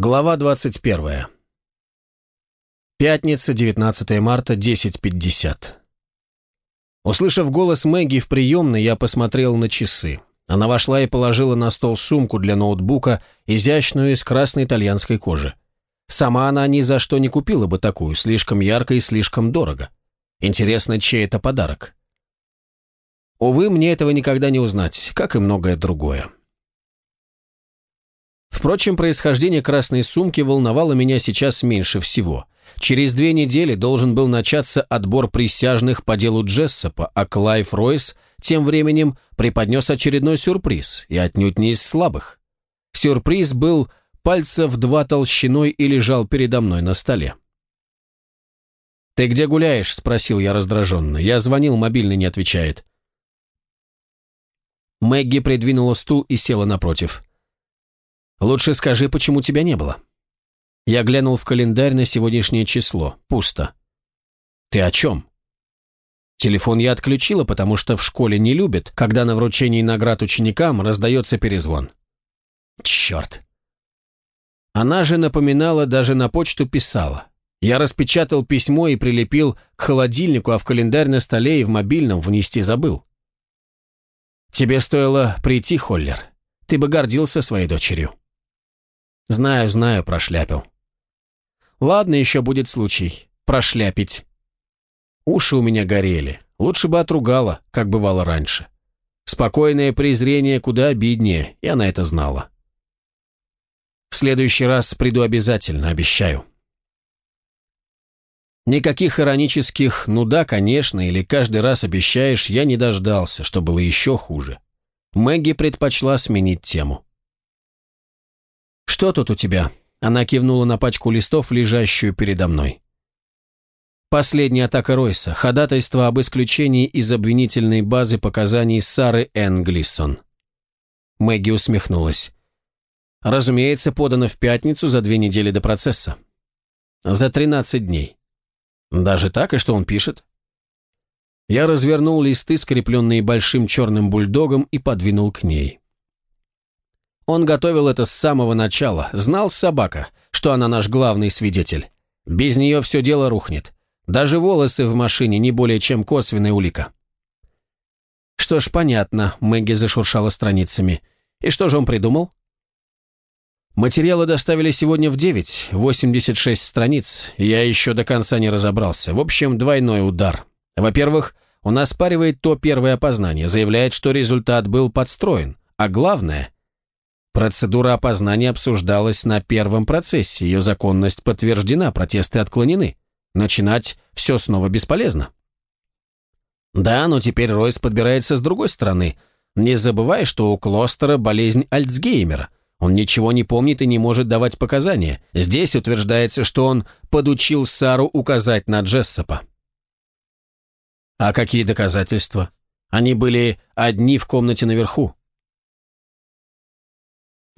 Глава 21. Пятница, 19 марта, 10.50. Услышав голос Мэгги в приемной, я посмотрел на часы. Она вошла и положила на стол сумку для ноутбука, изящную из красной итальянской кожи. Сама она ни за что не купила бы такую, слишком ярко и слишком дорого. Интересно, чей это подарок? Увы, мне этого никогда не узнать, как и многое другое. Впрочем, происхождение красной сумки волновало меня сейчас меньше всего. Через две недели должен был начаться отбор присяжных по делу Джессопа, а Клайв Ройс тем временем преподнес очередной сюрприз, и отнюдь не из слабых. Сюрприз был пальца в два толщиной и лежал передо мной на столе. «Ты где гуляешь?» – спросил я раздраженно. Я звонил, мобильный не отвечает. Мэгги придвинула стул и села напротив. Лучше скажи, почему тебя не было. Я глянул в календарь на сегодняшнее число. Пусто. Ты о чем? Телефон я отключила, потому что в школе не любят, когда на вручении наград ученикам раздается перезвон. Черт. Она же напоминала, даже на почту писала. Я распечатал письмо и прилепил к холодильнику, а в календарь на столе и в мобильном внести забыл. Тебе стоило прийти, Холлер. Ты бы гордился своей дочерью. Знаю, знаю, прошляпил. Ладно, еще будет случай. Прошляпить. Уши у меня горели. Лучше бы отругала, как бывало раньше. Спокойное презрение куда обиднее, и она это знала. В следующий раз приду обязательно, обещаю. Никаких иронических «ну да, конечно» или «каждый раз обещаешь» я не дождался, что было еще хуже. Мэгги предпочла сменить тему. «Что тут у тебя?» Она кивнула на пачку листов, лежащую передо мной. Последняя атака Ройса. Ходатайство об исключении из обвинительной базы показаний Сары Энн Глиссон. Мэгги усмехнулась. Разумеется, подано в пятницу за две недели до процесса. За 13 дней. Даже так, и что он пишет? Я развернул листы, скрепленные большим черным бульдогом, и подвинул к ней. Он готовил это с самого начала, знал собака, что она наш главный свидетель. Без нее все дело рухнет. Даже волосы в машине не более чем косвенная улика. Что ж, понятно, Мэгги зашуршала страницами. И что же он придумал? Материалы доставили сегодня в 9, 86 страниц. Я еще до конца не разобрался. В общем, двойной удар. Во-первых, он оспаривает то первое опознание, заявляет, что результат был подстроен. А главное, Процедура опознания обсуждалась на первом процессе, ее законность подтверждена, протесты отклонены. Начинать все снова бесполезно. Да, но теперь Ройс подбирается с другой стороны. Не забывай, что у Клостера болезнь Альцгеймера. Он ничего не помнит и не может давать показания. Здесь утверждается, что он подучил Сару указать на Джессопа. А какие доказательства? Они были одни в комнате наверху.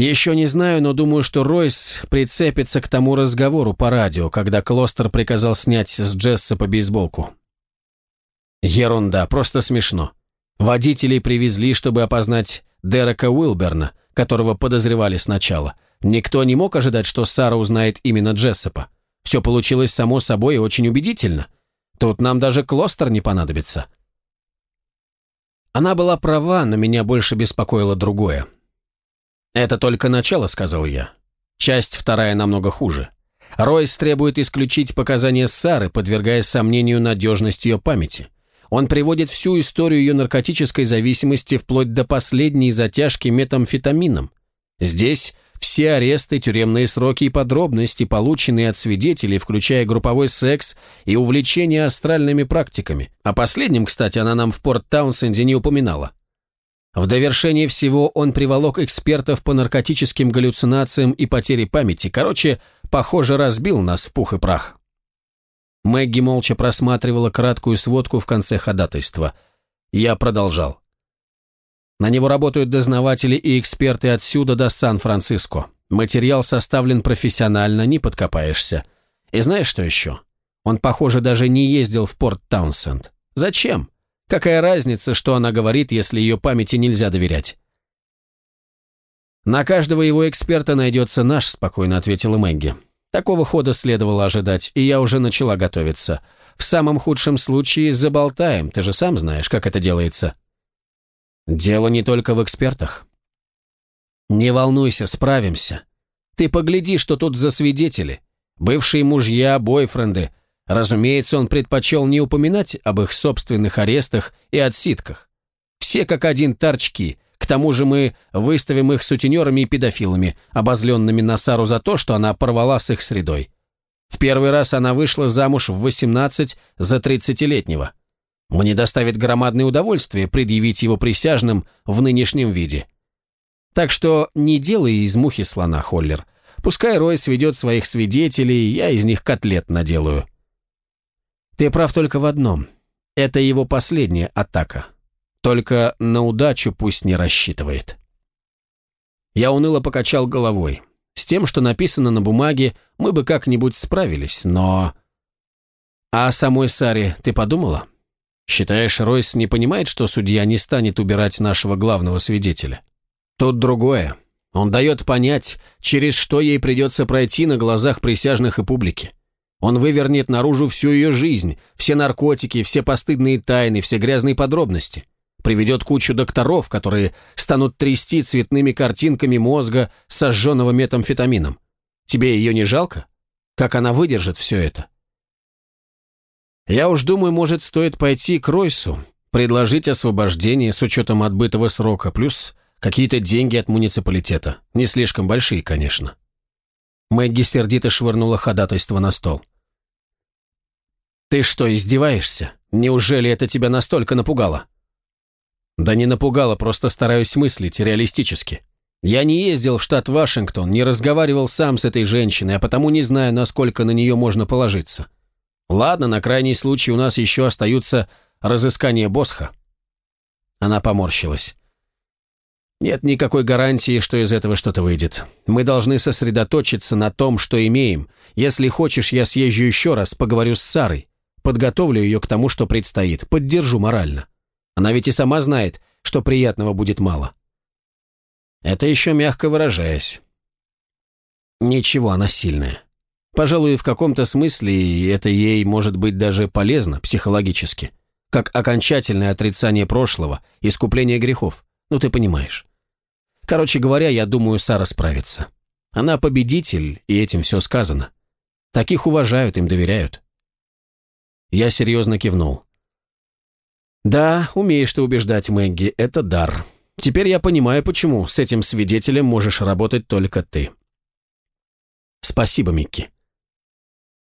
Еще не знаю, но думаю, что Ройс прицепится к тому разговору по радио, когда Клостер приказал снять с Джесса по бейсболку. Ерунда, просто смешно. Водителей привезли, чтобы опознать Дерека Уилберна, которого подозревали сначала. Никто не мог ожидать, что Сара узнает именно Джессопа. Все получилось само собой и очень убедительно. Тут нам даже Клостер не понадобится. Она была права, но меня больше беспокоило другое. «Это только начало», — сказал я. «Часть вторая намного хуже. Ройс требует исключить показания Сары, подвергая сомнению надежность ее памяти. Он приводит всю историю ее наркотической зависимости вплоть до последней затяжки метамфетамином. Здесь все аресты, тюремные сроки и подробности, полученные от свидетелей, включая групповой секс и увлечение астральными практиками. О последнем, кстати, она нам в Порт-Таунсенде не упоминала. В довершение всего он приволок экспертов по наркотическим галлюцинациям и потере памяти. Короче, похоже, разбил нас в пух и прах. Мэгги молча просматривала краткую сводку в конце ходатайства. Я продолжал. На него работают дознаватели и эксперты отсюда до Сан-Франциско. Материал составлен профессионально, не подкопаешься. И знаешь что еще? Он, похоже, даже не ездил в Порт Таунсенд. Зачем? Какая разница, что она говорит, если ее памяти нельзя доверять? «На каждого его эксперта найдется наш», — спокойно ответила Мэгги. «Такого хода следовало ожидать, и я уже начала готовиться. В самом худшем случае заболтаем, ты же сам знаешь, как это делается». «Дело не только в экспертах». «Не волнуйся, справимся. Ты погляди, что тут за свидетели. Бывшие мужья, бойфренды. Разумеется, он предпочел не упоминать об их собственных арестах и отсидках. Все как один торчки. К тому же мы выставим их сутенерами и педофилами, обозленными на Сару за то, что она порвала с их средой. В первый раз она вышла замуж в 18 за 30-летнего. Мне доставит громадное удовольствие предъявить его присяжным в нынешнем виде. Так что не делай из мухи слона, Холлер. Пускай Ройс ведет своих свидетелей, я из них котлет наделаю. Ты прав только в одном. Это его последняя атака. Только на удачу пусть не рассчитывает. Я уныло покачал головой. С тем, что написано на бумаге, мы бы как-нибудь справились, но... А о самой Саре ты подумала? Считаешь, Ройс не понимает, что судья не станет убирать нашего главного свидетеля? Тут другое. Он дает понять, через что ей придется пройти на глазах присяжных и публики. Он вывернет наружу всю ее жизнь, все наркотики, все постыдные тайны, все грязные подробности. Приведет кучу докторов, которые станут трясти цветными картинками мозга, сожженного метамфетамином. Тебе ее не жалко? Как она выдержит все это? Я уж думаю, может, стоит пойти к Ройсу, предложить освобождение с учетом отбытого срока, плюс какие-то деньги от муниципалитета. Не слишком большие, конечно. Мэгги сердито швырнула ходатайство на стол. «Ты что, издеваешься? Неужели это тебя настолько напугало?» «Да не напугало, просто стараюсь мыслить реалистически. Я не ездил в штат Вашингтон, не разговаривал сам с этой женщиной, а потому не знаю, насколько на нее можно положиться. Ладно, на крайний случай у нас еще остаются разыскания Босха». Она поморщилась. Нет никакой гарантии, что из этого что-то выйдет. Мы должны сосредоточиться на том, что имеем. Если хочешь, я съезжу еще раз, поговорю с Сарой. Подготовлю ее к тому, что предстоит. Поддержу морально. Она ведь и сама знает, что приятного будет мало. Это еще мягко выражаясь. Ничего, она сильная. Пожалуй, в каком-то смысле это ей может быть даже полезно психологически. Как окончательное отрицание прошлого, искупление грехов. Ну, ты понимаешь. Короче говоря, я думаю, Сара справится. Она победитель, и этим все сказано. Таких уважают, им доверяют. Я серьезно кивнул. «Да, умеешь ты убеждать, Мэгги, это дар. Теперь я понимаю, почему с этим свидетелем можешь работать только ты». «Спасибо, Микки».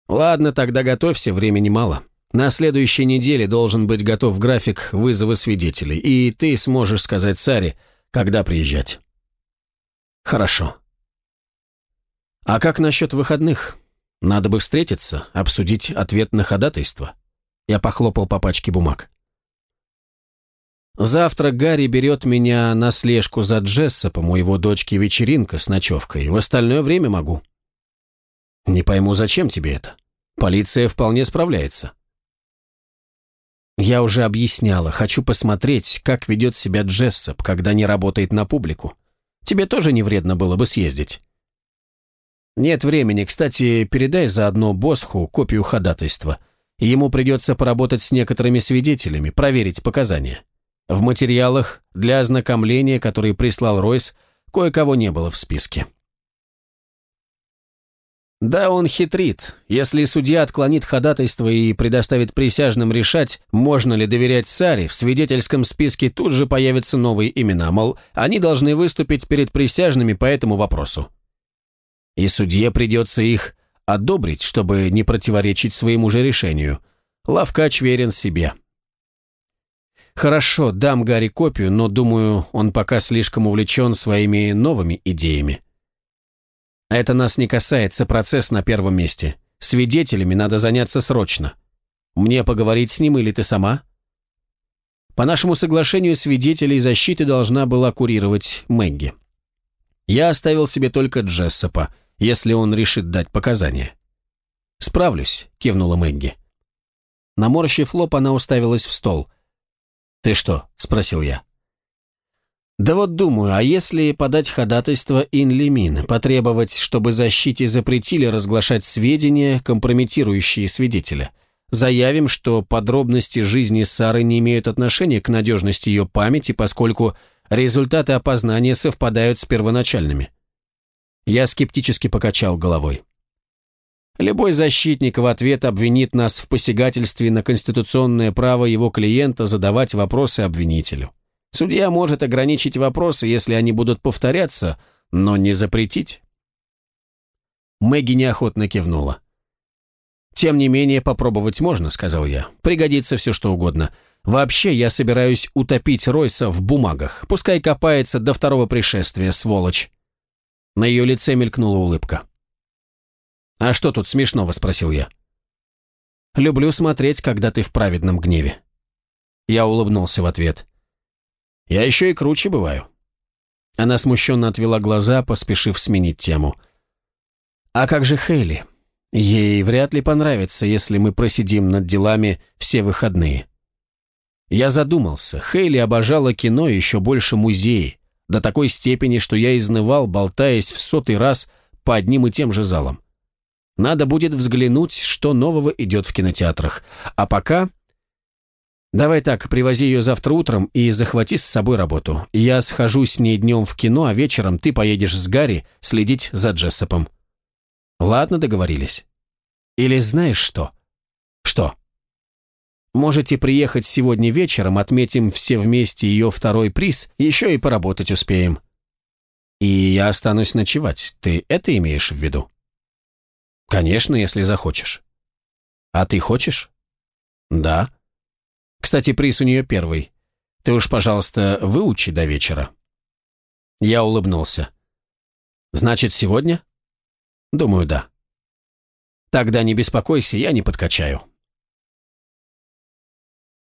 «Ладно, тогда готовься, времени мало. На следующей неделе должен быть готов график вызова свидетелей, и ты сможешь сказать Саре, когда приезжать». «Хорошо». «А как насчет выходных?» Надо бы встретиться, обсудить ответ на ходатайство. Я похлопал по пачке бумаг. Завтра Гарри берет меня на слежку за Джессопом, у его дочки вечеринка с ночевкой. В остальное время могу. Не пойму, зачем тебе это? Полиция вполне справляется. Я уже объясняла, хочу посмотреть, как ведет себя Джессоп, когда не работает на публику. Тебе тоже не вредно было бы съездить. «Нет времени. Кстати, передай заодно Босху копию ходатайства. Ему придется поработать с некоторыми свидетелями, проверить показания. В материалах для ознакомления, которые прислал Ройс, кое-кого не было в списке». Да, он хитрит. Если судья отклонит ходатайство и предоставит присяжным решать, можно ли доверять Саре, в свидетельском списке тут же появятся новые имена, мол, они должны выступить перед присяжными по этому вопросу и судье придется их одобрить, чтобы не противоречить своему же решению. Лавкач верен себе. Хорошо, дам Гарри копию, но, думаю, он пока слишком увлечен своими новыми идеями. Это нас не касается, процесс на первом месте. Свидетелями надо заняться срочно. Мне поговорить с ним или ты сама? По нашему соглашению свидетелей защиты должна была курировать Мэгги. Я оставил себе только Джессопа, если он решит дать показания. «Справлюсь», — кивнула Мэгги. Наморщив лоб, она уставилась в стол. «Ты что?» — спросил я. Да вот думаю, а если подать ходатайство Инлимин, потребовать, чтобы защите запретили разглашать сведения, компрометирующие свидетеля? Заявим, что подробности жизни Сары не имеют отношения к надежности ее памяти, поскольку результаты опознания совпадают с первоначальными. Я скептически покачал головой. Любой защитник в ответ обвинит нас в посягательстве на конституционное право его клиента задавать вопросы обвинителю. Судья может ограничить вопросы, если они будут повторяться, но не запретить. Мэгги неохотно кивнула. «Тем не менее, попробовать можно», — сказал я. «Пригодится все, что угодно. Вообще, я собираюсь утопить Ройса в бумагах. Пускай копается до второго пришествия, сволочь». На ее лице мелькнула улыбка. «А что тут смешного?» — спросил я. «Люблю смотреть, когда ты в праведном гневе». Я улыбнулся в ответ. Я еще и круче бываю». Она смущенно отвела глаза, поспешив сменить тему. «А как же Хейли? Ей вряд ли понравится, если мы просидим над делами все выходные». Я задумался. Хейли обожала кино и еще больше музеи, до такой степени, что я изнывал, болтаясь в сотый раз по одним и тем же залам. Надо будет взглянуть, что нового идет в кинотеатрах. А пока Давай так, привози ее завтра утром и захвати с собой работу. Я схожу с ней днем в кино, а вечером ты поедешь с Гарри следить за Джессопом. Ладно, договорились. Или знаешь что? Что? Можете приехать сегодня вечером, отметим все вместе ее второй приз, еще и поработать успеем. И я останусь ночевать. Ты это имеешь в виду? Конечно, если захочешь. А ты хочешь? Да. Кстати, приз у нее первый. Ты уж, пожалуйста, выучи до вечера». Я улыбнулся. «Значит, сегодня?» «Думаю, да». «Тогда не беспокойся, я не подкачаю».